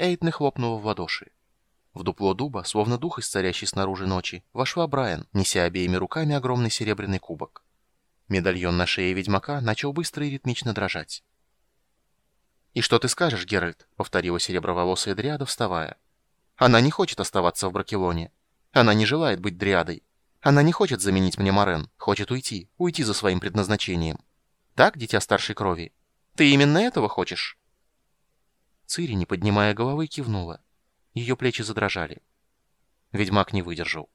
Эйтне хлопнула в ладоши. В дупло дуба, словно дух из царящей снаружи ночи, вошла Брайан, неся обеими руками огромный серебряный кубок. Медальон на шее ведьмака начал быстро и ритмично дрожать. «И что ты скажешь, Геральт?» — повторила сереброволосая дриада, вставая. «Она не хочет оставаться в Бракелоне. Она не желает быть дриадой. Она не хочет заменить мне Морен, хочет уйти, уйти за своим предназначением. Так, дитя старшей крови? Ты именно этого хочешь?» Цири, не поднимая головы, кивнула. Ее плечи задрожали. Ведьмак не выдержал.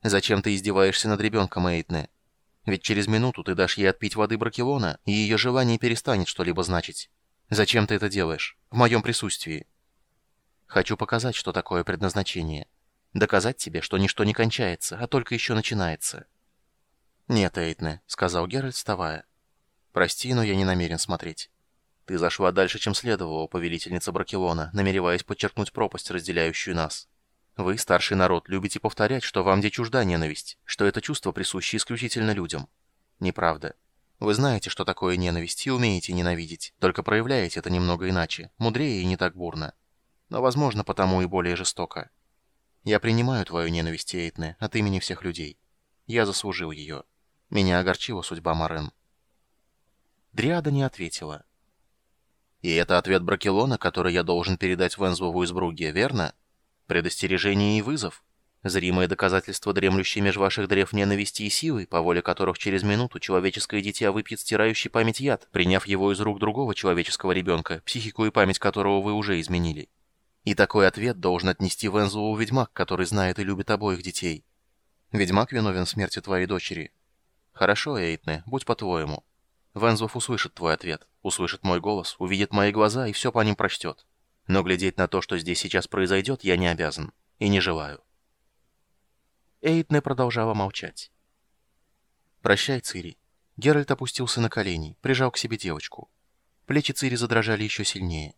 «Зачем ты издеваешься над ребенком, Эйтне? Ведь через минуту ты дашь ей отпить воды Бракелона, и ее желание перестанет что-либо значить. Зачем ты это делаешь? В моем присутствии. Хочу показать, что такое предназначение. Доказать тебе, что ничто не кончается, а только еще начинается. Нет, Эйтне, сказал Геральт, вставая. Прости, но я не намерен смотреть. Ты зашла дальше, чем следовало, повелительница Бракелона, намереваясь подчеркнуть пропасть, разделяющую нас. Вы, старший народ, любите повторять, что вам где чужда ненависть, что это чувство присуще исключительно людям. Неправда. Вы знаете, что такое ненависть, и умеете ненавидеть, только проявляете это немного иначе, мудрее и не так бурно. Но, возможно, потому и более жестоко. Я принимаю твою ненависть, Эйтне, от имени всех людей. Я заслужил ее. Меня огорчила судьба Марен. Дриада не ответила. И это ответ Бракелона, который я должен передать Вензлову из Бругге, верно? Предостережение и вызов? Зримое доказательство дремлющей меж ваших древ ненависти и силы, по воле которых через минуту человеческое дитя выпьет стирающий память яд, приняв его из рук другого человеческого ребенка, психику и память которого вы уже изменили. И такой ответ должен отнести Вензлову ведьмак, который знает и любит обоих детей. Ведьмак виновен в смерти твоей дочери. Хорошо, Эйтне, будь по-твоему. Вензлов услышит твой ответ, услышит мой голос, увидит мои глаза и все по ним прочтет. Но глядеть на то, что здесь сейчас произойдет, я не обязан. И не желаю. Эйтне продолжала молчать. «Прощай, Цири». Геральт опустился на колени, прижал к себе девочку. Плечи Цири задрожали еще сильнее.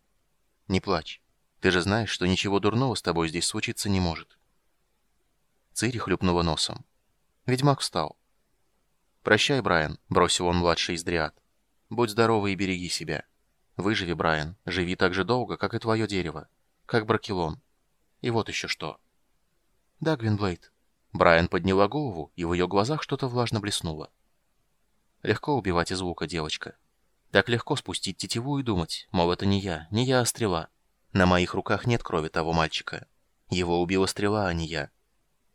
«Не плачь. Ты же знаешь, что ничего дурного с тобой здесь случиться не может». Цири хлюпнула носом. Ведьмак встал. «Прощай, Брайан», — бросил он младший из дриад. «Будь здоровый и береги себя. Выживи, Брайан, живи так же долго, как и твое дерево, как Бракелон. И вот еще что». «Да, Гвинблейд», Брайан подняла голову, и в ее глазах что-то влажно блеснуло. Легко убивать из лука, девочка. Так легко спустить тетиву и думать, мол, это не я, не я, а стрела. На моих руках нет крови того мальчика. Его убила стрела, а не я.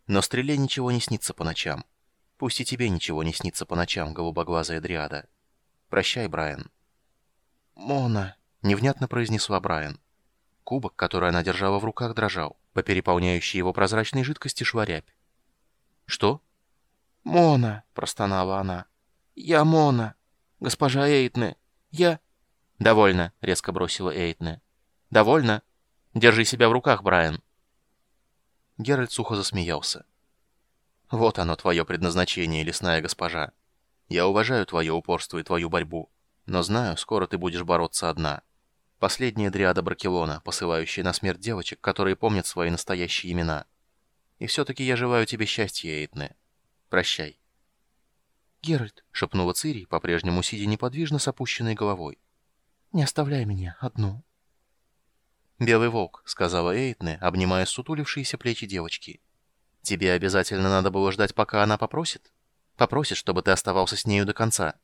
Но стреле ничего не снится по ночам. Пусть и тебе ничего не снится по ночам, голубоглазая дриада. Прощай, Брайан. «Мона», — невнятно произнесла Брайан. Кубок, который она держала в руках, дрожал. По переполняющей его прозрачной жидкости шла рябь. «Что?» «Мона», — простонала она. «Я Мона. Госпожа Эйтне. Я...» «Довольно», — резко бросила Эйтне. «Довольно? Держи себя в руках, Брайан». Геральт сухо засмеялся. «Вот оно, твое предназначение, лесная госпожа. Я уважаю твое упорство и твою борьбу, но знаю, скоро ты будешь бороться одна. Последняя дриада Бракелона, посылающая на смерть девочек, которые помнят свои настоящие имена». И все-таки я желаю тебе счастья, Эйтне. Прощай. Геральт, шепнула Цири, по-прежнему сидя неподвижно с опущенной головой. Не оставляй меня одну. «Белый волк», — сказала Эйтне, обнимая сутулившиеся плечи девочки. «Тебе обязательно надо было ждать, пока она попросит? Попросит, чтобы ты оставался с нею до конца.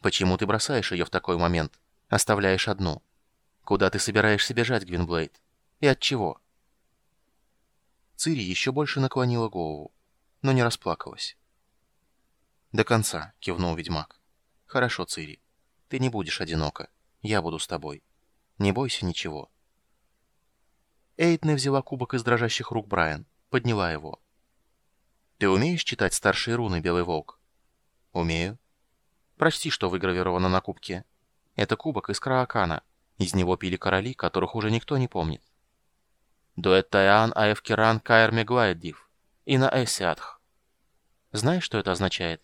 Почему ты бросаешь ее в такой момент? Оставляешь одну? Куда ты собираешься бежать, Гвинблейд? И от чего?» Цири еще больше наклонила голову, но не расплакалась. «До конца», — кивнул ведьмак. «Хорошо, Цири. Ты не будешь одинока. Я буду с тобой. Не бойся ничего». Эйтне взяла кубок из дрожащих рук Брайан, подняла его. «Ты умеешь читать старшие руны, Белый Волк?» «Умею». «Прочти, что выгравировано на кубке. Это кубок из Краакана. Из него пили короли, которых уже никто не помнит. Дуэттаян Аевкиран Каэр Меглайдив. И на Эсиатх. Знаешь, что это означает?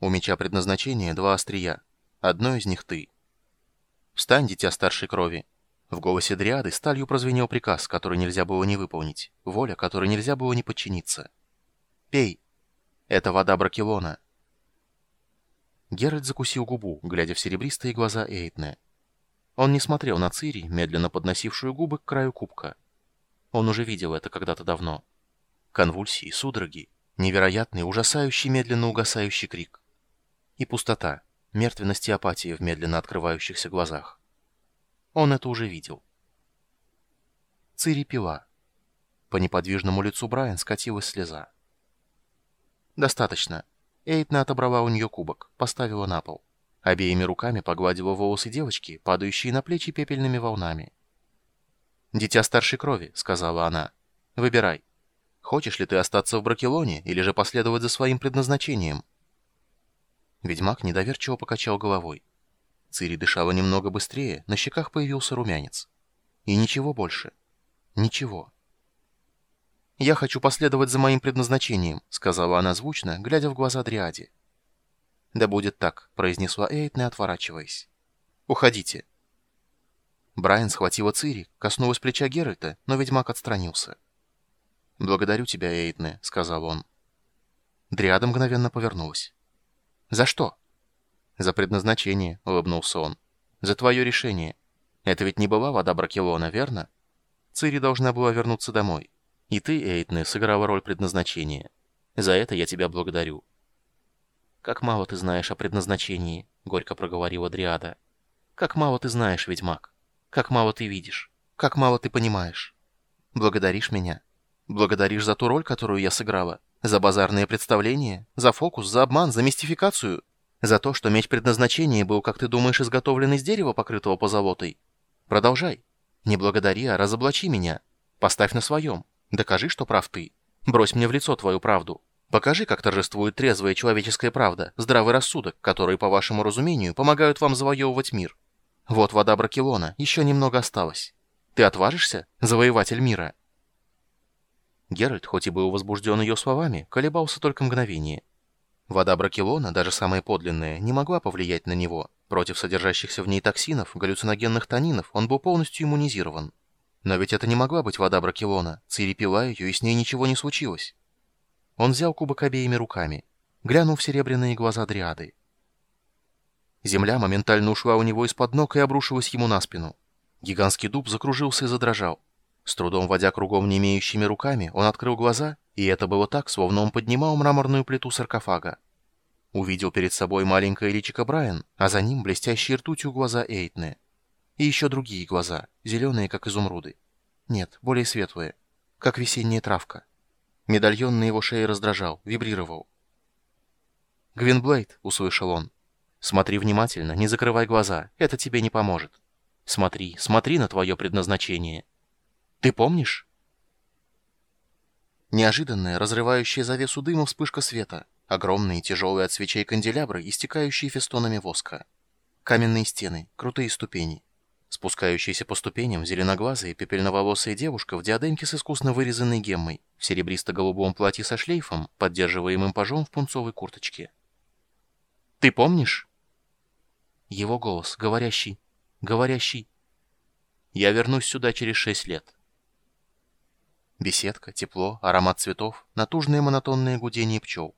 У меча предназначения два острия. Одно из них ты. Встань, дитя старшей крови. В голосе Дриады сталью прозвенел приказ, который нельзя было не выполнить, воля, которой нельзя было не подчиниться. Пей. Это вода Бракелона. Геральт закусил губу, глядя в серебристые глаза Эйтне. Он не смотрел на Цири, медленно подносившую губы к краю кубка. Он уже видел это когда-то давно. Конвульсии, судороги, невероятный, ужасающий, медленно угасающий крик. И пустота, мертвенность и апатия в медленно открывающихся глазах. Он это уже видел. Цири пила. По неподвижному лицу Брайан скатилась слеза. «Достаточно». Эйтна отобрала у нее кубок, поставила на пол. Обеими руками погладила волосы девочки, падающие на плечи пепельными волнами. «Дитя старшей крови», — сказала она. «Выбирай. Хочешь ли ты остаться в Бракелоне или же последовать за своим предназначением?» Ведьмак недоверчиво покачал головой. Цири дышала немного быстрее, на щеках появился румянец. И ничего больше. Ничего. «Я хочу последовать за моим предназначением», — сказала она звучно, глядя в глаза Дриаде. «Да будет так», — произнесла Эйтне, отворачиваясь. «Уходите». Брайан схватила Цири, коснулась плеча Геральта, но ведьмак отстранился. «Благодарю тебя, Эйтне», — сказал он. Дриада мгновенно повернулась. «За что?» «За предназначение», — улыбнулся он. «За твое решение. Это ведь не была вода Бракелона, верно? Цири должна была вернуться домой. И ты, Эйтне, сыграла роль предназначения. За это я тебя благодарю». «Как мало ты знаешь о предназначении», — горько проговорила Дриада. «Как мало ты знаешь, ведьмак. Как мало ты видишь. Как мало ты понимаешь. Благодаришь меня? Благодаришь за ту роль, которую я сыграла? За базарные представления? За фокус? За обман? За мистификацию? За то, что меч предназначения был, как ты думаешь, изготовлен из дерева, покрытого позолотой? Продолжай. Не благодари, а разоблачи меня. Поставь на своем. Докажи, что прав ты. Брось мне в лицо твою правду. Покажи, как торжествует трезвая человеческая правда, здравый рассудок, которые, по вашему разумению, помогают вам завоевывать мир. Вот вода Бракелона, еще немного осталось. Ты отважишься, завоеватель мира?» Геральт, хоть и был возбужден ее словами, колебался только мгновение. Вода Бракелона, даже самая подлинная, не могла повлиять на него. Против содержащихся в ней токсинов, галлюциногенных тонинов, он был полностью иммунизирован. Но ведь это не могла быть вода Бракелона. Цири пила ее, и с ней ничего не случилось. Он взял кубок обеими руками, глянул в серебряные глаза Дриады. Земля моментально ушла у него из-под ног и обрушилась ему на спину. Гигантский дуб закружился и задрожал. С трудом водя кругом не имеющими руками, он открыл глаза, и это было так, словно он поднимал мраморную плиту саркофага. Увидел перед собой маленькое личико Брайан, а за ним блестящие ртутью глаза Эйтны. И еще другие глаза, зеленые, как изумруды. Нет, более светлые, как весенняя травка. Медальон на его шее раздражал, вибрировал. «Гвинблейд», — услышал он. «Смотри внимательно, не закрывай глаза, это тебе не поможет. Смотри, смотри на твое предназначение. Ты помнишь?» Неожиданная, разрывающая завесу дыма вспышка света, огромные тяжелые от свечей канделябры, истекающие фестонами воска. Каменные стены, крутые ступени. Спускающаяся по ступеням зеленоглазая пепельноволосая девушка в диадемке с искусно вырезанной геммой, в серебристо-голубом платье со шлейфом, поддерживаемым пажом в пунцовой курточке. «Ты помнишь?» Его голос, говорящий, говорящий. «Я вернусь сюда через шесть лет». Беседка, тепло, аромат цветов, натужное монотонное гудение пчел.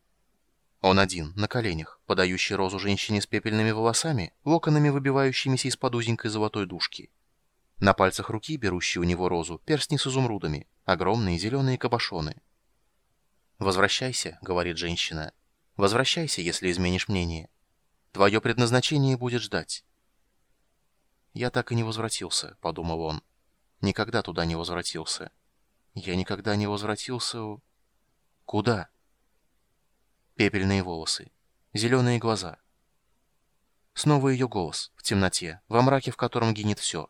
Он один, на коленях, подающий розу женщине с пепельными волосами, локонами выбивающимися из-под узенькой золотой дужки. На пальцах руки, берущей у него розу, перстни с изумрудами, огромные зеленые кабошоны. «Возвращайся», — говорит женщина. «Возвращайся, если изменишь мнение. Твое предназначение будет ждать». «Я так и не возвратился», — подумал он. «Никогда туда не возвратился. Я никогда не возвратился...» «Куда?» Пепельные волосы. Зеленые глаза. Снова ее голос. В темноте. Во мраке, в котором гинет все.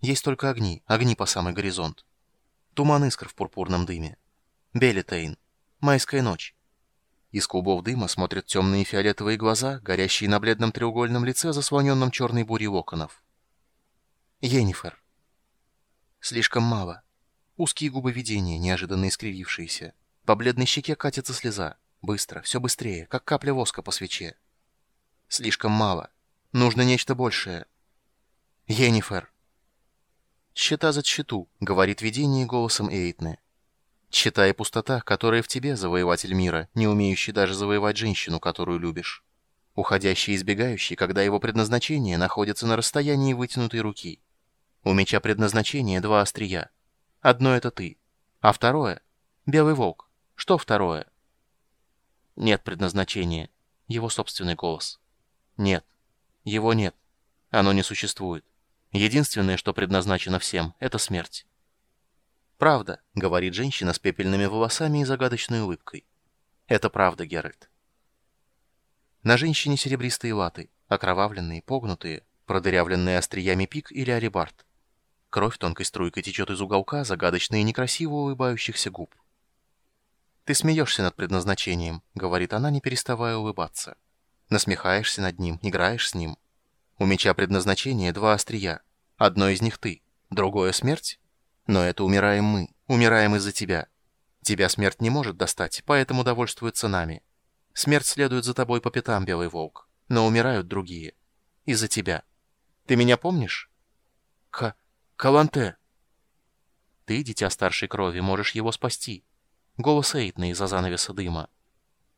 Есть только огни. Огни по самый горизонт. Туман искр в пурпурном дыме. Белитейн. Майская ночь. Из клубов дыма смотрят темные фиолетовые глаза, горящие на бледном треугольном лице, заслоненном черной бурей локонов. Енифер. Слишком мало. Узкие губы видения, неожиданно искривившиеся. По бледной щеке катится слеза. Быстро, все быстрее, как капля воска по свече. Слишком мало. Нужно нечто большее. Енифер. «Счета за счету», — говорит видение голосом Эйтне. «Счета и пустота, которая в тебе, завоеватель мира, не умеющий даже завоевать женщину, которую любишь. Уходящий и избегающий, когда его предназначение находится на расстоянии вытянутой руки. У меча предназначение два острия. Одно — это ты, а второе — белый волк. Что второе? Нет предназначения. Его собственный голос. Нет. Его нет. Оно не существует. Единственное, что предназначено всем, — это смерть. «Правда», — говорит женщина с пепельными волосами и загадочной улыбкой. «Это правда, Геральт». На женщине серебристые латы, окровавленные, погнутые, продырявленные остриями пик или алебард. Кровь тонкой струйкой течет из уголка загадочно и некрасиво улыбающихся губ. «Ты смеешься над предназначением», — говорит она, не переставая улыбаться. «Насмехаешься над ним, играешь с ним. У меча предназначение два острия. Одно из них ты, другое — смерть. Но это умираем мы, умираем из-за тебя. Тебя смерть не может достать, поэтому довольствуется нами». Смерть следует за тобой по пятам, Белый Волк. Но умирают другие. Из-за тебя. Ты меня помнишь? К... Каланте. Ты, дитя старшей крови, можешь его спасти. Голос Эйтна из-за занавеса дыма.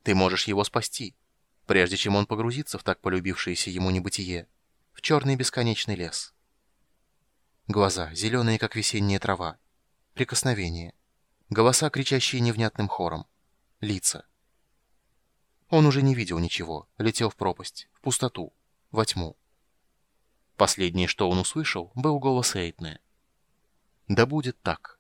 Ты можешь его спасти, прежде чем он погрузится в так полюбившееся ему небытие, в черный бесконечный лес. Глаза, зеленые, как весенняя трава. Прикосновение. Голоса, кричащие невнятным хором. Лица. Он уже не видел ничего, летел в пропасть, в пустоту, во тьму. Последнее, что он услышал, был голос Эйтне. «Да будет так».